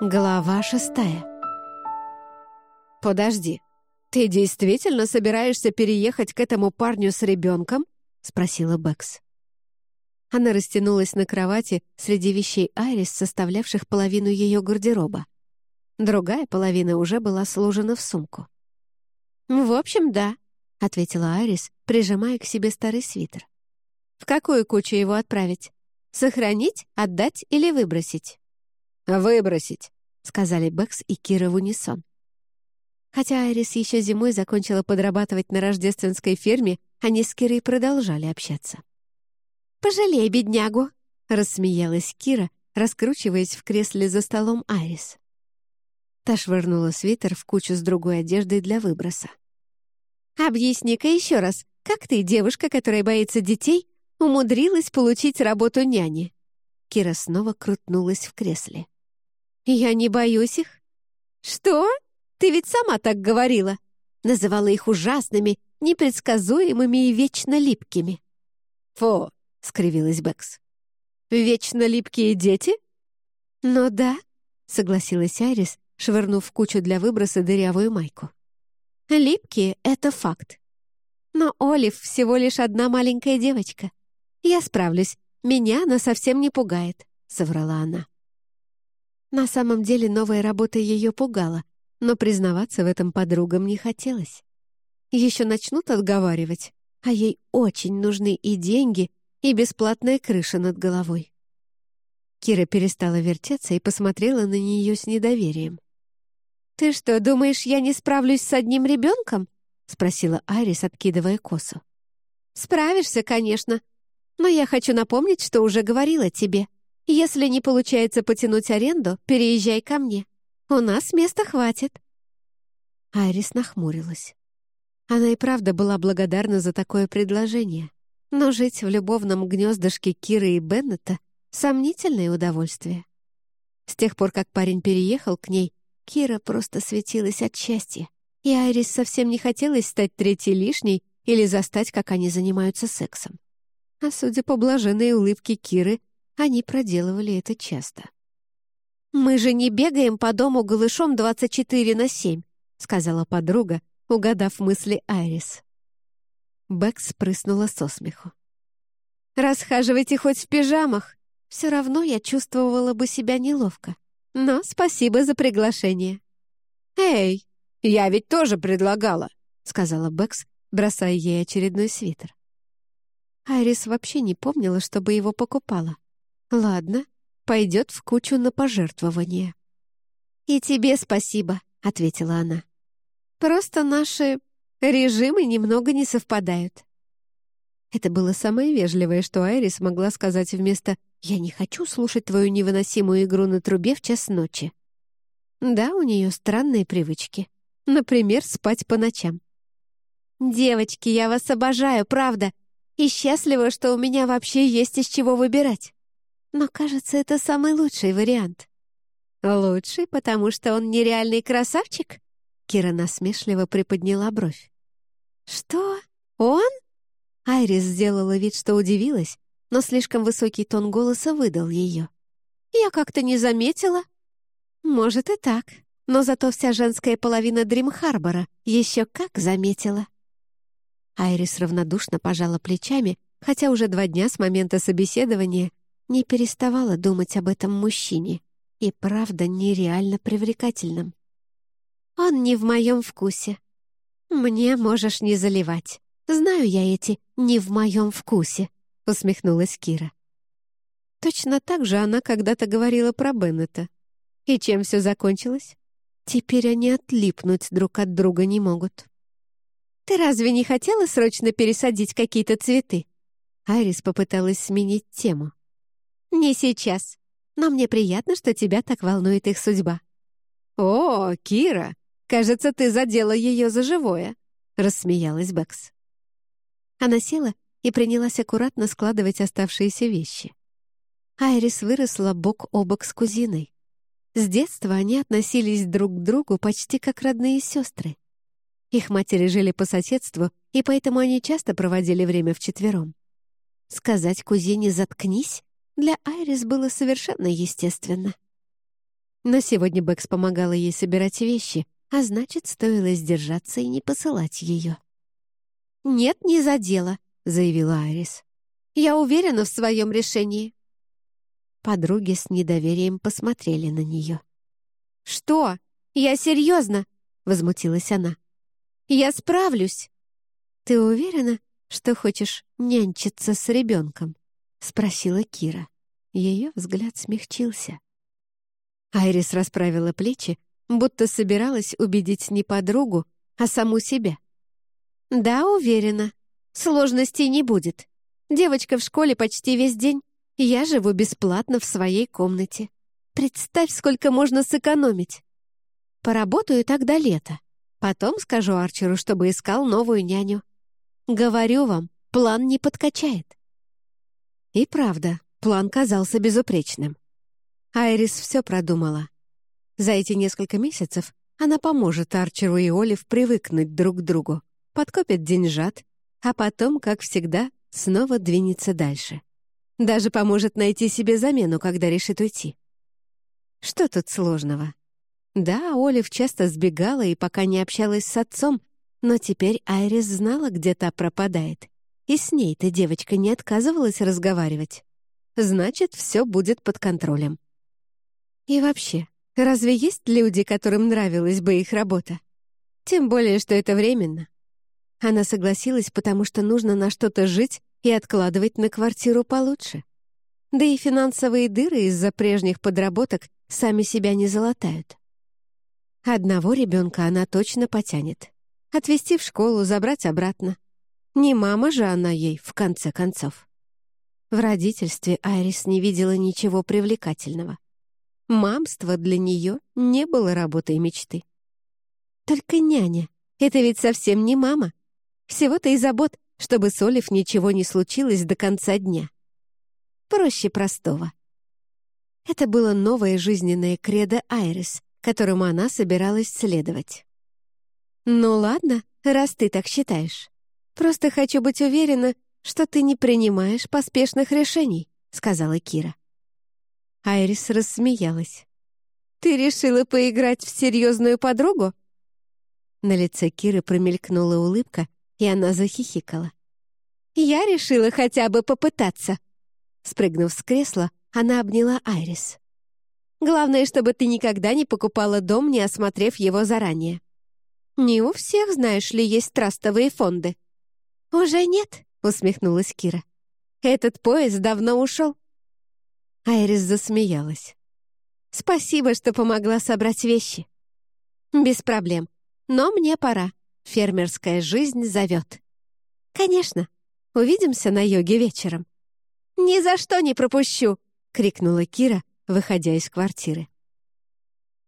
Глава шестая. «Подожди, ты действительно собираешься переехать к этому парню с ребенком?» — спросила Бэкс. Она растянулась на кровати среди вещей Айрис, составлявших половину ее гардероба. Другая половина уже была сложена в сумку. «В общем, да», — ответила Айрис, прижимая к себе старый свитер. «В какую кучу его отправить? Сохранить, отдать или выбросить?» «Выбросить», — сказали Бэкс и Кира в унисон. Хотя Айрис еще зимой закончила подрабатывать на рождественской ферме, они с Кирой продолжали общаться. «Пожалей беднягу», — рассмеялась Кира, раскручиваясь в кресле за столом Айрис. Та швырнула свитер в кучу с другой одеждой для выброса. «Объясни-ка еще раз, как ты, девушка, которая боится детей, умудрилась получить работу няни?» Кира снова крутнулась в кресле. «Я не боюсь их». «Что? Ты ведь сама так говорила. Называла их ужасными, непредсказуемыми и вечно липкими». «Фу!» — скривилась Бэкс. «Вечно липкие дети?» «Ну да», — согласилась Айрис, швырнув в кучу для выброса дырявую майку. «Липкие — это факт. Но Олив всего лишь одна маленькая девочка. Я справлюсь, меня она совсем не пугает», — соврала она. На самом деле новая работа ее пугала, но признаваться в этом подругам не хотелось. Еще начнут отговаривать, а ей очень нужны и деньги, и бесплатная крыша над головой. Кира перестала вертеться и посмотрела на нее с недоверием. «Ты что, думаешь, я не справлюсь с одним ребенком?» — спросила Айрис, откидывая косу. «Справишься, конечно. Но я хочу напомнить, что уже говорила тебе. Если не получается потянуть аренду, переезжай ко мне. У нас места хватит». Айрис нахмурилась. Она и правда была благодарна за такое предложение. Но жить в любовном гнездышке Киры и Беннета — сомнительное удовольствие. С тех пор, как парень переехал к ней, Кира просто светилась от счастья, и Айрис совсем не хотелось стать третьей лишней или застать, как они занимаются сексом. А судя по блаженной улыбке Киры, они проделывали это часто. «Мы же не бегаем по дому голышом 24 на 7», сказала подруга, угадав мысли Айрис. Бэкс спрыснула со смеху. «Расхаживайте хоть в пижамах. Все равно я чувствовала бы себя неловко. Но спасибо за приглашение». «Эй, я ведь тоже предлагала», — сказала Бэкс, бросая ей очередной свитер. Айрис вообще не помнила, чтобы его покупала. Ладно, пойдет в кучу на пожертвование. «И тебе спасибо», — ответила она. «Просто наши Режимы немного не совпадают». Это было самое вежливое, что Айрис могла сказать вместо «Я не хочу слушать твою невыносимую игру на трубе в час ночи». Да, у нее странные привычки. Например, спать по ночам. «Девочки, я вас обожаю, правда, и счастлива, что у меня вообще есть из чего выбирать. Но, кажется, это самый лучший вариант». «Лучший, потому что он нереальный красавчик?» Кира насмешливо приподняла бровь. «Что? Он?» Айрис сделала вид, что удивилась, но слишком высокий тон голоса выдал ее. «Я как-то не заметила». «Может и так, но зато вся женская половина Дрим-Харбора еще как заметила». Айрис равнодушно пожала плечами, хотя уже два дня с момента собеседования не переставала думать об этом мужчине и правда нереально привлекательном. «Он не в моем вкусе», «Мне можешь не заливать. Знаю я эти «не в моем вкусе», — усмехнулась Кира. Точно так же она когда-то говорила про Беннета. И чем все закончилось? Теперь они отлипнуть друг от друга не могут. «Ты разве не хотела срочно пересадить какие-то цветы?» Айрис попыталась сменить тему. «Не сейчас. Но мне приятно, что тебя так волнует их судьба». «О, Кира, Кажется, ты задела ее за живое», — рассмеялась Бэкс. Она села и принялась аккуратно складывать оставшиеся вещи. Айрис выросла бок о бок с кузиной. С детства они относились друг к другу почти как родные сестры. Их матери жили по соседству, и поэтому они часто проводили время вчетвером. Сказать кузине «заткнись» для Айрис было совершенно естественно. Но сегодня Бэкс помогала ей собирать вещи, а значит, стоило сдержаться и не посылать ее. «Нет, не за дело», — заявила Айрис. «Я уверена в своем решении». Подруги с недоверием посмотрели на нее. «Что? Я серьезно!» — возмутилась она. «Я справлюсь!» «Ты уверена, что хочешь нянчиться с ребенком?» — спросила Кира. Ее взгляд смягчился. Айрис расправила плечи, будто собиралась убедить не подругу, а саму себя. «Да, уверена. Сложностей не будет. Девочка в школе почти весь день. Я живу бесплатно в своей комнате. Представь, сколько можно сэкономить. Поработаю тогда лето. Потом скажу Арчеру, чтобы искал новую няню. Говорю вам, план не подкачает. И правда, план казался безупречным. Айрис все продумала. За эти несколько месяцев она поможет Арчеру и Олив привыкнуть друг к другу, подкопит деньжат, а потом, как всегда, снова двинется дальше. Даже поможет найти себе замену, когда решит уйти. Что тут сложного? Да, Олив часто сбегала и пока не общалась с отцом, но теперь Айрис знала, где та пропадает. И с ней-то девочка не отказывалась разговаривать. Значит, все будет под контролем. И вообще, разве есть люди, которым нравилась бы их работа? Тем более, что это временно. Она согласилась, потому что нужно на что-то жить и откладывать на квартиру получше. Да и финансовые дыры из-за прежних подработок сами себя не залатают. Одного ребенка она точно потянет. Отвезти в школу, забрать обратно. Не мама же она ей, в конце концов. В родительстве Айрис не видела ничего привлекательного. Мамство для нее не было работой мечты. Только няня — это ведь совсем не мама. Всего-то и забот, чтобы с Олив ничего не случилось до конца дня. Проще простого. Это было новое жизненное кредо Айрис, которому она собиралась следовать. «Ну ладно, раз ты так считаешь. Просто хочу быть уверена, что ты не принимаешь поспешных решений», — сказала Кира. Айрис рассмеялась. «Ты решила поиграть в серьезную подругу?» На лице Киры промелькнула улыбка, и она захихикала. «Я решила хотя бы попытаться». Спрыгнув с кресла, она обняла Айрис. «Главное, чтобы ты никогда не покупала дом, не осмотрев его заранее. Не у всех, знаешь ли, есть трастовые фонды». «Уже нет», — усмехнулась Кира. «Этот поезд давно ушел». Айрис засмеялась. «Спасибо, что помогла собрать вещи». «Без проблем. Но мне пора. Фермерская жизнь зовет». «Конечно. Увидимся на йоге вечером». «Ни за что не пропущу!» — крикнула Кира, выходя из квартиры.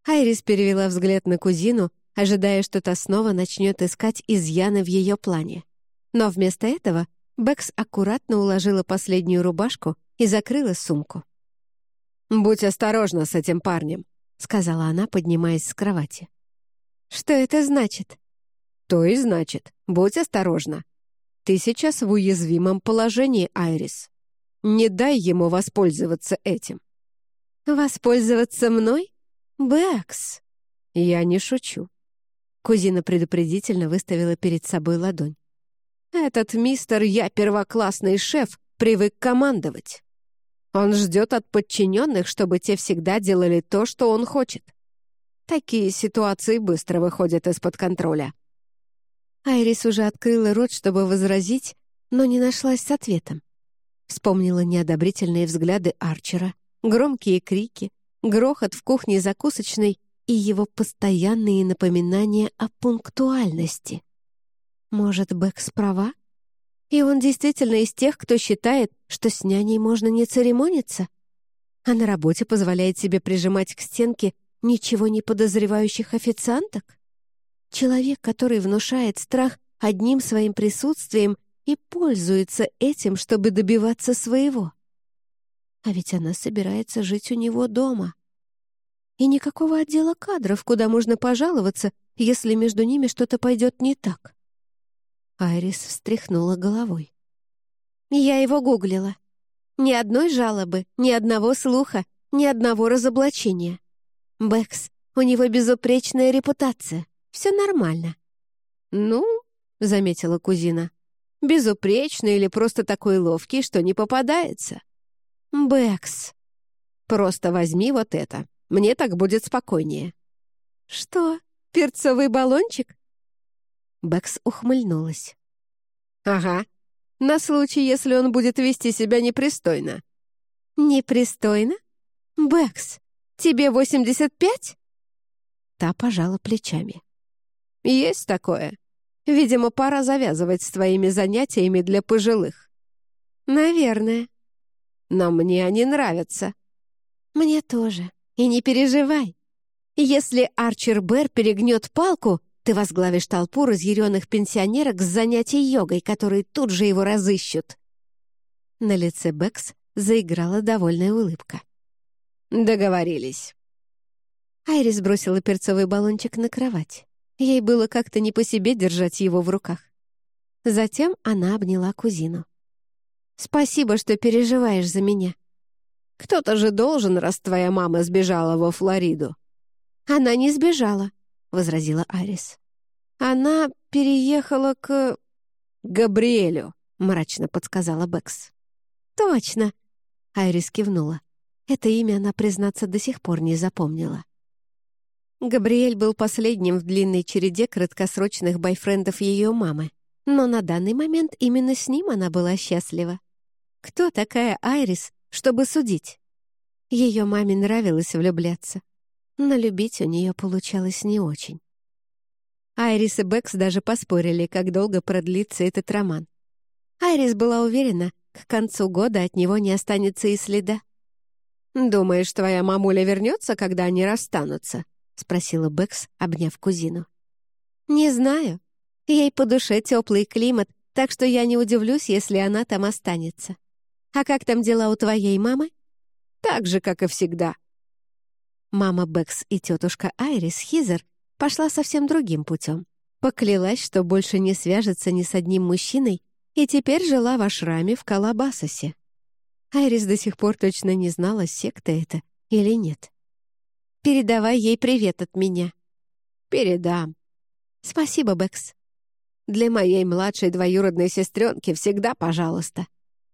Айрис перевела взгляд на кузину, ожидая, что та снова начнет искать изъяны в ее плане. Но вместо этого Бэкс аккуратно уложила последнюю рубашку и закрыла сумку. «Будь осторожна с этим парнем», — сказала она, поднимаясь с кровати. «Что это значит?» «То и значит. Будь осторожна. Ты сейчас в уязвимом положении, Айрис. Не дай ему воспользоваться этим». «Воспользоваться мной? Бэкс!» «Я не шучу». Кузина предупредительно выставила перед собой ладонь. «Этот мистер «Я первоклассный шеф» привык командовать. Он ждет от подчиненных, чтобы те всегда делали то, что он хочет. Такие ситуации быстро выходят из-под контроля. Айрис уже открыла рот, чтобы возразить, но не нашлась с ответом. Вспомнила неодобрительные взгляды Арчера, громкие крики, грохот в кухне закусочной и его постоянные напоминания о пунктуальности. Может, Бэкс права? И он действительно из тех, кто считает, что с няней можно не церемониться? А на работе позволяет себе прижимать к стенке ничего не подозревающих официанток? Человек, который внушает страх одним своим присутствием и пользуется этим, чтобы добиваться своего. А ведь она собирается жить у него дома. И никакого отдела кадров, куда можно пожаловаться, если между ними что-то пойдет не так. Айрис встряхнула головой. «Я его гуглила. Ни одной жалобы, ни одного слуха, ни одного разоблачения. «Бэкс, у него безупречная репутация. Все нормально». «Ну», — заметила кузина, «безупречный или просто такой ловкий, что не попадается». «Бэкс». «Просто возьми вот это. Мне так будет спокойнее». «Что, перцовый баллончик?» Бэкс ухмыльнулась. «Ага, на случай, если он будет вести себя непристойно». «Непристойно? Бэкс, тебе 85?» Та пожала плечами. «Есть такое. Видимо, пора завязывать с твоими занятиями для пожилых». «Наверное». «Но мне они нравятся». «Мне тоже. И не переживай. Если Арчер Бэр перегнет палку, ты возглавишь толпу разъяренных пенсионерок с занятий йогой, которые тут же его разыщут». На лице Бэкс заиграла довольная улыбка. «Договорились». Айрис бросила перцовый баллончик на кровать. Ей было как-то не по себе держать его в руках. Затем она обняла кузину. «Спасибо, что переживаешь за меня». «Кто-то же должен, раз твоя мама сбежала во Флориду». «Она не сбежала», — возразила Арис. «Она переехала к...» «Габриэлю», — мрачно подсказала Бэкс. «Точно!» — Айрис кивнула. Это имя она, признаться, до сих пор не запомнила. Габриэль был последним в длинной череде краткосрочных бойфрендов ее мамы, но на данный момент именно с ним она была счастлива. Кто такая Айрис, чтобы судить? Ее маме нравилось влюбляться, но любить у нее получалось не очень. Айрис и Бэкс даже поспорили, как долго продлится этот роман. Айрис была уверена, к концу года от него не останется и следа. «Думаешь, твоя мамуля вернется, когда они расстанутся?» — спросила Бэкс, обняв кузину. «Не знаю. Ей по душе теплый климат, так что я не удивлюсь, если она там останется. А как там дела у твоей мамы?» «Так же, как и всегда». Мама Бэкс и тетушка Айрис Хизер пошла совсем другим путем. Поклялась, что больше не свяжется ни с одним мужчиной и теперь жила в ашраме в Калабасосе. Айрис до сих пор точно не знала, секта это или нет. «Передавай ей привет от меня». «Передам». «Спасибо, Бэкс». «Для моей младшей двоюродной сестренки всегда пожалуйста».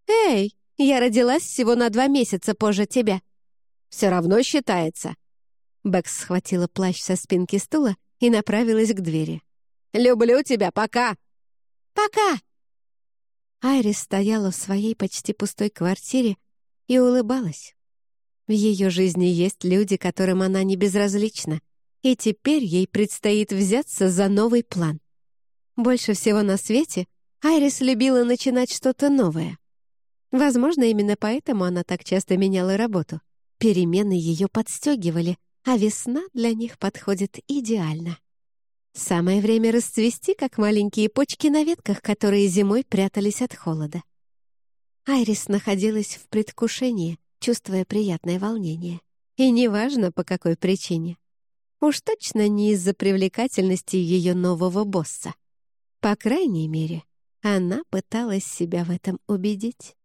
«Эй, я родилась всего на два месяца позже тебя». «Все равно считается». Бэкс схватила плащ со спинки стула и направилась к двери. «Люблю тебя, пока!» «Пока!» Айрис стояла в своей почти пустой квартире и улыбалась. В ее жизни есть люди, которым она не безразлична, и теперь ей предстоит взяться за новый план. Больше всего на свете Айрис любила начинать что-то новое. Возможно, именно поэтому она так часто меняла работу. Перемены ее подстегивали, а весна для них подходит идеально. Самое время расцвести, как маленькие почки на ветках, которые зимой прятались от холода. Айрис находилась в предвкушении, чувствуя приятное волнение. И неважно, по какой причине. Уж точно не из-за привлекательности ее нового босса. По крайней мере, она пыталась себя в этом убедить.